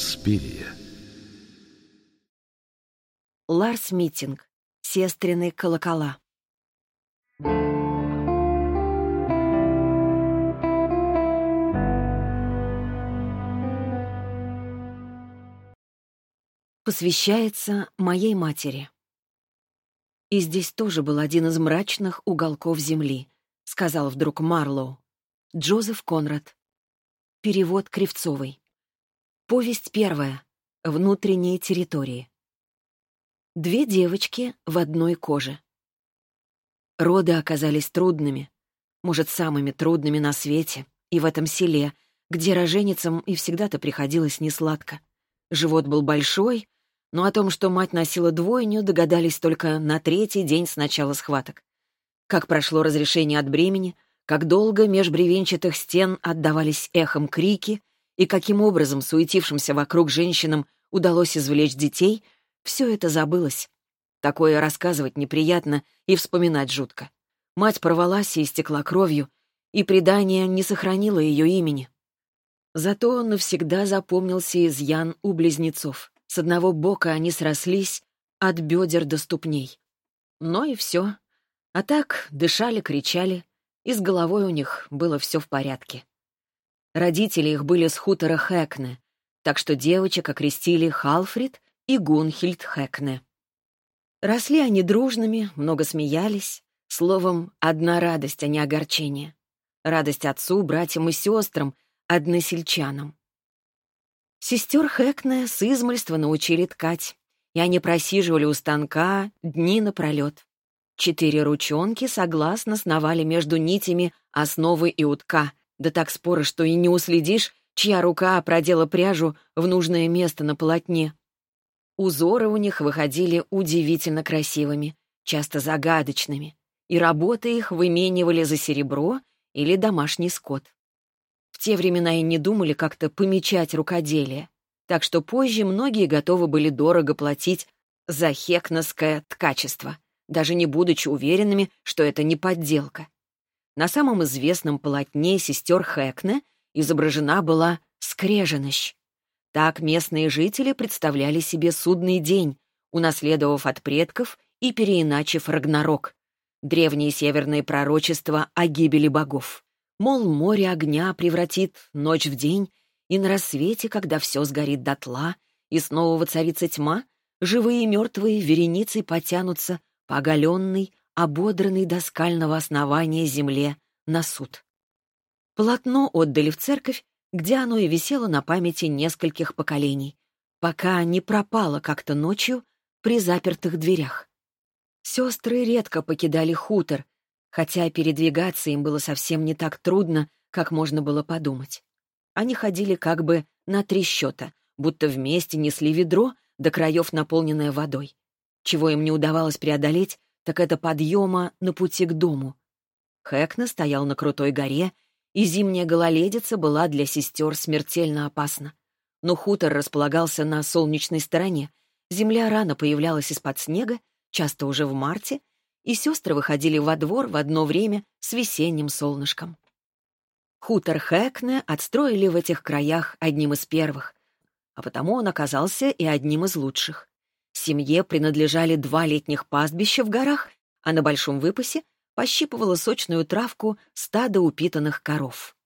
Инспирия. Ларс Митинг. Сестрины колокола. Посвящается моей матери. И здесь тоже был один из мрачных уголков земли, сказал вдруг Марлоу. Джозеф Конрад. Перевод Кривцовой. Повесть первая. Внутренние территории. Две девочки в одной коже. Роды оказались трудными, может, самыми трудными на свете, и в этом селе, где роженицам и всегда-то приходилось несладко. Живот был большой, но о том, что мать носила двойню, догадались только на третий день с начала схваток. Как прошло разрешение от бремени, как долго меж бревенчатых стен отдавались эхом крики, и каким образом суетившимся вокруг женщинам удалось извлечь детей — все это забылось. Такое рассказывать неприятно и вспоминать жутко. Мать порвалась и истекла кровью, и предание не сохранило ее имени. Зато навсегда запомнился изъян у близнецов. С одного бока они срослись от бедер до ступней. Но и все. А так дышали, кричали, и с головой у них было все в порядке. Родители их были с хутора Хэкне, так что девочек окрестили Халфрид и Гунхильд Хэкне. Росли они дружными, много смеялись. Словом, одна радость, а не огорчение. Радость отцу, братьям и сестрам, односельчанам. Сестер Хэкне с измольства научили ткать, и они просиживали у станка дни напролет. Четыре ручонки согласно сновали между нитями основы и утка, да так споро, что и не уследишь, чья рука продела пряжу в нужное место на полотне. Узоры у них выходили удивительно красивыми, часто загадочными, и работы их выменивали за серебро или домашний скот. В те времена и не думали как-то помечать рукоделие, так что позже многие готовы были дорого платить за хекносское ткачество, даже не будучи уверенными, что это не подделка. На самом известном полотне сестер Хэкне изображена была скреженощ, так местные жители представляли себе судный день, унаследовав от предков и переиначив Рагнарок, древние северные пророчества о гибели богов. Мол, море огня превратит ночь в день, и на рассвете, когда все сгорит дотла, и снова воцарится тьма, живые и мертвые вереницей потянутся по оголенной, ободранной до скального основания земле на суд. Полотно отдали в церковь где оно и висело на памяти нескольких поколений, пока не пропало как-то ночью при запертых дверях. Сестры редко покидали хутор, хотя передвигаться им было совсем не так трудно, как можно было подумать. Они ходили как бы на три счета, будто вместе несли ведро до краев, наполненное водой. Чего им не удавалось преодолеть, так это подъема на пути к дому. Хэкна стоял на крутой горе и зимняя гололедица была для сестер смертельно опасна. Но хутор располагался на солнечной стороне, земля рано появлялась из-под снега, часто уже в марте, и сестры выходили во двор в одно время с весенним солнышком. Хутор Хэкне отстроили в этих краях одним из первых, а потому он оказался и одним из лучших. Семье принадлежали два летних пастбища в горах, а на Большом Выпасе пощипывала сочную травку стада упитанных коров.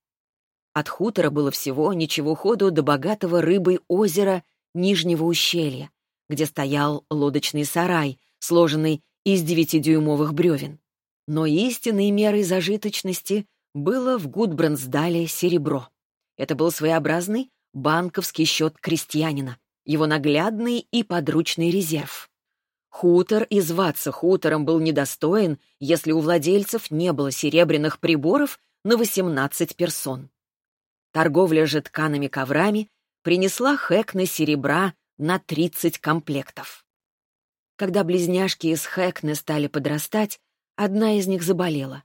От хутора было всего ничего ходу до богатого рыбой озера Нижнего ущелья, где стоял лодочный сарай, сложенный из девятидюймовых бревен. Но истинной мерой зажиточности было в Гудбрансдале серебро. Это был своеобразный банковский счет крестьянина, его наглядный и подручный резерв. Хутор и зваться хутором был недостоин, если у владельцев не было серебряных приборов на 18 персон. Торговля же ткаными коврами принесла Хэкне серебра на 30 комплектов. Когда близняшки из Хэкне стали подрастать, одна из них заболела.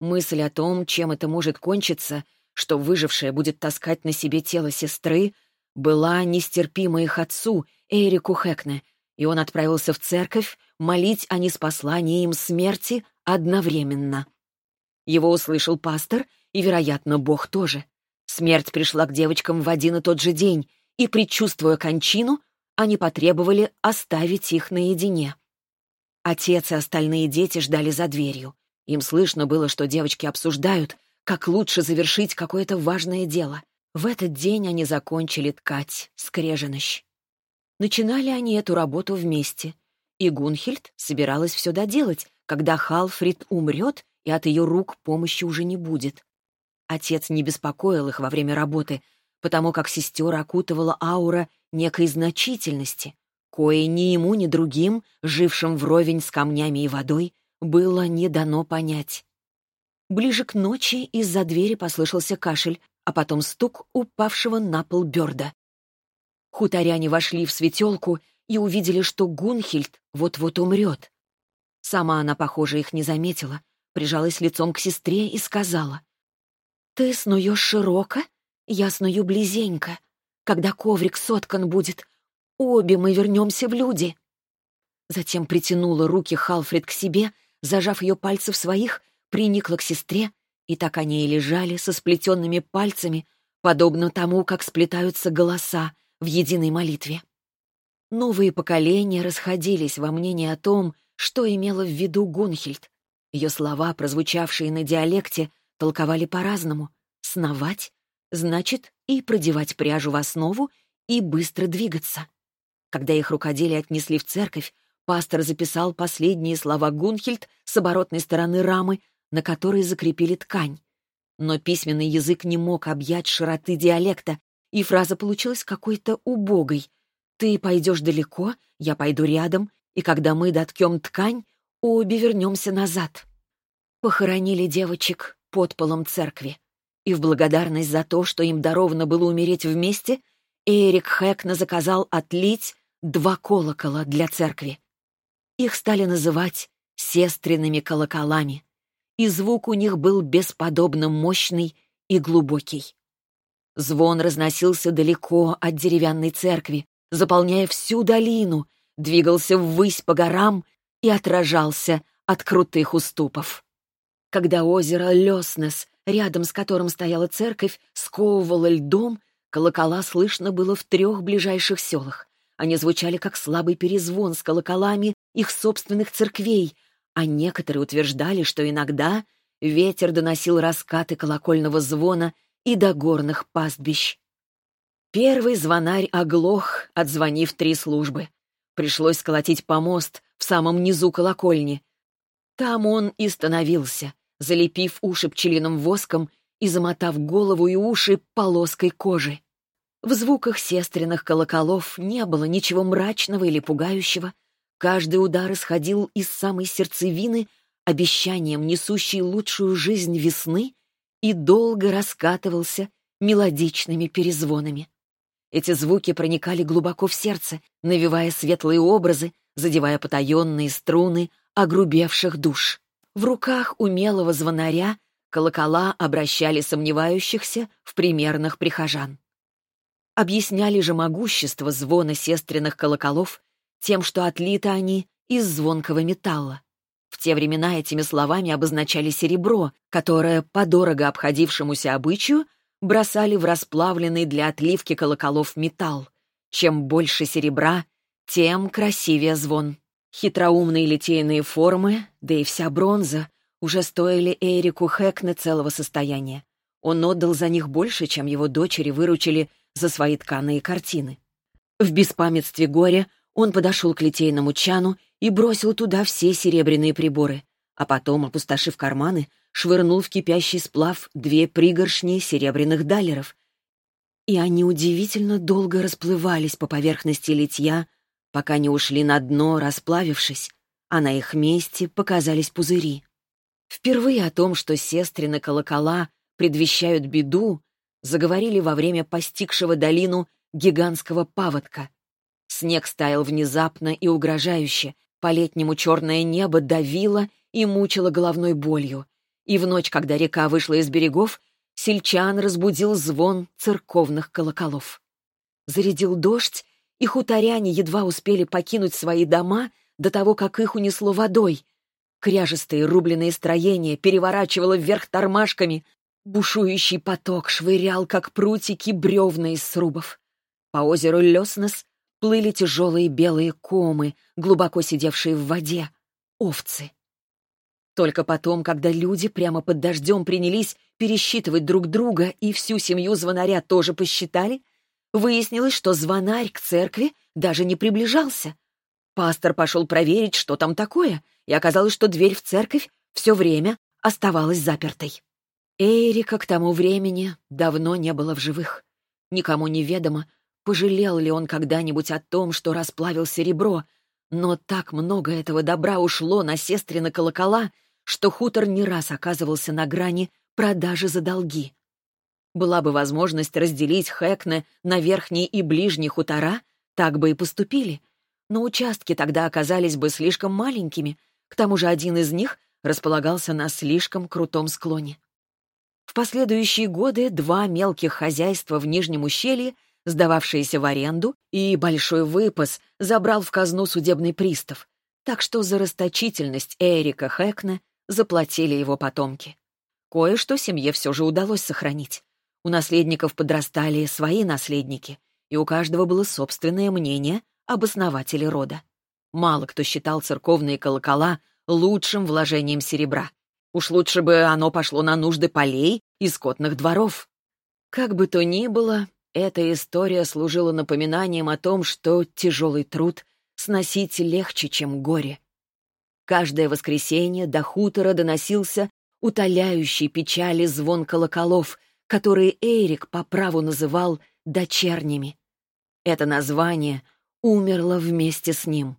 Мысль о том, чем это может кончиться, что выжившая будет таскать на себе тело сестры, была нестерпима их отцу, Эрику Хэкне, и он отправился в церковь молить о неспослании им смерти одновременно. Его услышал пастор, и, вероятно, Бог тоже. Смерть пришла к девочкам в один и тот же день, и, предчувствуя кончину, они потребовали оставить их наедине. Отец и остальные дети ждали за дверью. Им слышно было, что девочки обсуждают, как лучше завершить какое-то важное дело. В этот день они закончили ткать скреженощ. Начинали они эту работу вместе, и Гунхильд собиралась все доделать, когда Халфрид умрет, и от ее рук помощи уже не будет. Отец не беспокоил их во время работы, потому как сестер окутывала аура некой значительности, кое ни ему, ни другим, жившим вровень с камнями и водой, было не дано понять. Ближе к ночи из-за двери послышался кашель, а потом стук упавшего на пол Бёрда. Хуторяне вошли в светелку и увидели, что Гунхильд вот-вот умрет. Сама она, похоже, их не заметила, прижалась лицом к сестре и сказала. «Ты снуешь широко, я сную близенько. Когда коврик соткан будет, обе мы вернемся в люди». Затем притянула руки Халфред к себе, зажав ее пальцы в своих, приникла к сестре, и так они и лежали со сплетенными пальцами, подобно тому, как сплетаются голоса в единой молитве. Новые поколения расходились во мнении о том, что имела в виду Гунхильд. Ее слова, прозвучавшие на диалекте, толковали по-разному. «Сновать» значит и продевать пряжу в основу, и быстро двигаться. Когда их рукоделие отнесли в церковь, пастор записал последние слова Гунхильд с оборотной стороны рамы, на которой закрепили ткань. Но письменный язык не мог объять широты диалекта, и фраза получилась какой-то убогой — ты пойдешь далеко, я пойду рядом, и когда мы доткем ткань, обе вернемся назад. Похоронили девочек под полом церкви. И в благодарность за то, что им даровано было умереть вместе, Эрик Хэкна заказал отлить два колокола для церкви. Их стали называть сестренными колоколами, и звук у них был бесподобно мощный и глубокий. Звон разносился далеко от деревянной церкви, заполняя всю долину, двигался ввысь по горам и отражался от крутых уступов. Когда озеро Леснес, рядом с которым стояла церковь, сковывало льдом, колокола слышно было в трех ближайших селах. Они звучали как слабый перезвон с колоколами их собственных церквей, а некоторые утверждали, что иногда ветер доносил раскаты колокольного звона и до горных пастбищ. Первый звонарь оглох, отзвонив три службы. Пришлось сколотить помост в самом низу колокольни. Там он и становился, залепив уши пчелиным воском и замотав голову и уши полоской кожи. В звуках сестренных колоколов не было ничего мрачного или пугающего. Каждый удар исходил из самой сердцевины, обещанием, несущей лучшую жизнь весны, и долго раскатывался мелодичными перезвонами. Эти звуки проникали глубоко в сердце, навевая светлые образы, задевая потаенные струны огрубевших душ. В руках умелого звонаря колокола обращали сомневающихся в примерных прихожан. Объясняли же могущество звона сестренных колоколов тем, что отлиты они из звонкого металла. В те времена этими словами обозначали серебро, которое, по дорого обходившемуся обычаю, бросали в расплавленный для отливки колоколов металл. Чем больше серебра, тем красивее звон. Хитроумные литейные формы, да и вся бронза, уже стоили Эрику Хэкне целого состояния. Он отдал за них больше, чем его дочери выручили за свои тканые картины. В беспамятстве горя он подошел к литейному чану и бросил туда все серебряные приборы, а потом, опустошив карманы, швырнул в кипящий сплав две пригоршни серебряных далеров. И они удивительно долго расплывались по поверхности литья, пока не ушли на дно, расплавившись, а на их месте показались пузыри. Впервые о том, что сестрины колокола предвещают беду, заговорили во время постигшего долину гигантского паводка. Снег стаял внезапно и угрожающе, по-летнему черное небо давило и мучило головной болью, и в ночь, когда река вышла из берегов, сельчан разбудил звон церковных колоколов. Зарядил дождь, и хуторяне едва успели покинуть свои дома до того, как их унесло водой. Кряжестые рубленые строения переворачивало вверх тормашками, бушующий поток швырял, как прутики, бревна из срубов. По озеру Леснес плыли тяжелые белые комы, глубоко сидевшие в воде. Овцы. Только потом, когда люди прямо под дождем принялись пересчитывать друг друга и всю семью звонаря тоже посчитали, выяснилось, что звонарь к церкви даже не приближался. Пастор пошел проверить, что там такое, и оказалось, что дверь в церковь все время оставалась запертой. Эрика к тому времени давно не было в живых. Никому не ведомо, пожалел ли он когда-нибудь о том, что расплавил серебро, но так много этого добра ушло на сестрины колокола, что хутор не раз оказывался на грани продажи за долги. Была бы возможность разделить Хэкне на верхние и ближние хутора, так бы и поступили. Но участки тогда оказались бы слишком маленькими, к тому же один из них располагался на слишком крутом склоне. В последующие годы два мелких хозяйства в Нижнем ущелье, сдававшиеся в аренду, и большой выпас забрал в казну судебный пристав, так что за расточительность Эрика Хэкне заплатили его потомки. Кое-что семье все же удалось сохранить. У наследников подрастали свои наследники, и у каждого было собственное мнение об основателе рода. Мало кто считал церковные колокола лучшим вложением серебра. Уж лучше бы оно пошло на нужды полей и скотных дворов. Как бы то ни было, эта история служила напоминанием о том, что тяжелый труд сносить легче, чем горе. Каждое воскресенье до хутора доносился утоляющий печали звон колоколов, которые Эрик по праву называл «дочерними». Это название умерло вместе с ним.